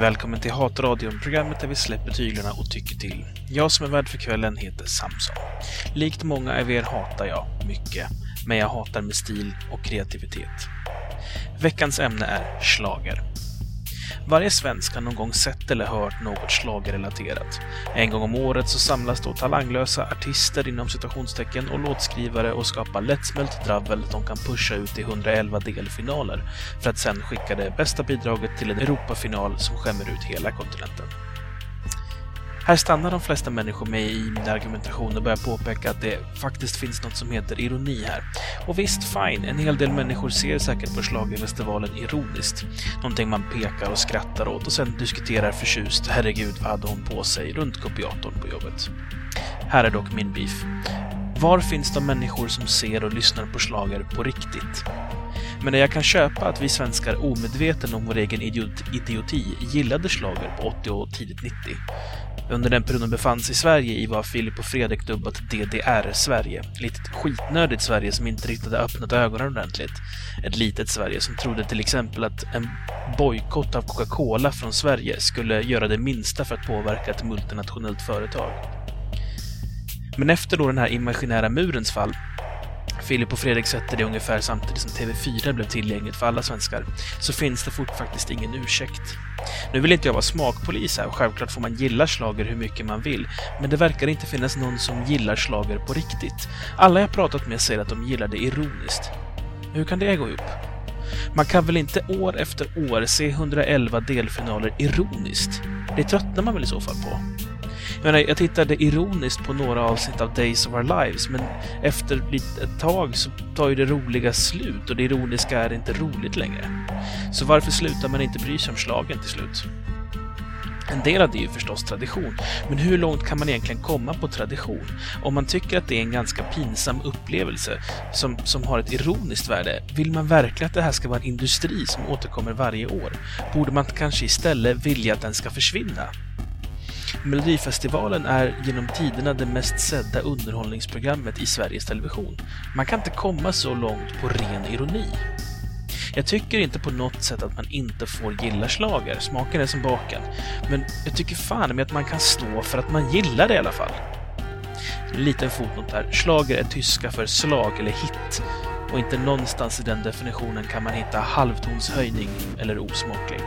Välkommen till Hatradion, programmet där vi släpper tyglarna och tycker till. Jag som är värd för kvällen heter Samson. Likt många av er hatar jag mycket, men jag hatar med stil och kreativitet. Veckans ämne är slager. Varje svensk har någon gång sett eller hört något schlagerrelaterat. En gång om året så samlas då talanglösa artister inom citationstecken och låtskrivare och skapar lättsmält dravel de kan pusha ut i 111 delfinaler för att sen skicka det bästa bidraget till en Europafinal som skämmer ut hela kontinenten. Här stannar de flesta människor med i min argumentation och börjar påpeka att det faktiskt finns något som heter ironi här. Och visst, fine, en hel del människor ser säkert på schlagerfestivalen ironiskt. Någonting man pekar och skrattar åt och sen diskuterar förtjust “herregud, vad hade hon på sig?” runt kopiatorn på jobbet. Här är dock min beef. Var finns de människor som ser och lyssnar på slager på riktigt? Men jag kan köpa att vi svenskar omedveten om vår egen idiot idioti gillade slager på 80 och tidigt 90 under den perioden befann sig Sverige i vad Filip och Fredrik dubbat DDR-Sverige. Ett litet skitnödigt Sverige som inte riktigt hade öppnat ögonen ordentligt. Ett litet Sverige som trodde till exempel att en bojkott av Coca-Cola från Sverige skulle göra det minsta för att påverka ett multinationellt företag. Men efter då den här imaginära murens fall Filip och Fredrik sätter det ungefär samtidigt som TV4 blev tillgängligt för alla svenskar, så finns det fort faktiskt ingen ursäkt. Nu vill inte jag vara smakpolis här och självklart får man gilla slager hur mycket man vill, men det verkar inte finnas någon som gillar slager på riktigt. Alla jag pratat med säger att de gillar det ironiskt. Hur kan det gå ihop? Man kan väl inte år efter år se 111 delfinaler ironiskt? Det tröttnar man väl i så fall på? Jag, menar, jag tittade ironiskt på några avsnitt av Days of Our Lives, men efter ett tag så tar ju det roliga slut och det ironiska är inte roligt längre. Så varför slutar man inte bry sig om slagen till slut? En del av det är ju förstås tradition, men hur långt kan man egentligen komma på tradition? Om man tycker att det är en ganska pinsam upplevelse som, som har ett ironiskt värde, vill man verkligen att det här ska vara en industri som återkommer varje år? Borde man kanske istället vilja att den ska försvinna? Melodifestivalen är genom tiderna det mest sedda underhållningsprogrammet i Sveriges Television. Man kan inte komma så långt på ren ironi. Jag tycker inte på något sätt att man inte får gilla slager. smaken är som baken. Men jag tycker fan med att man kan stå för att man gillar det i alla fall. En liten fotnot där. Slager är tyska för slag eller hit. Och inte någonstans i den definitionen kan man hitta halvtonshöjning eller osmaklig.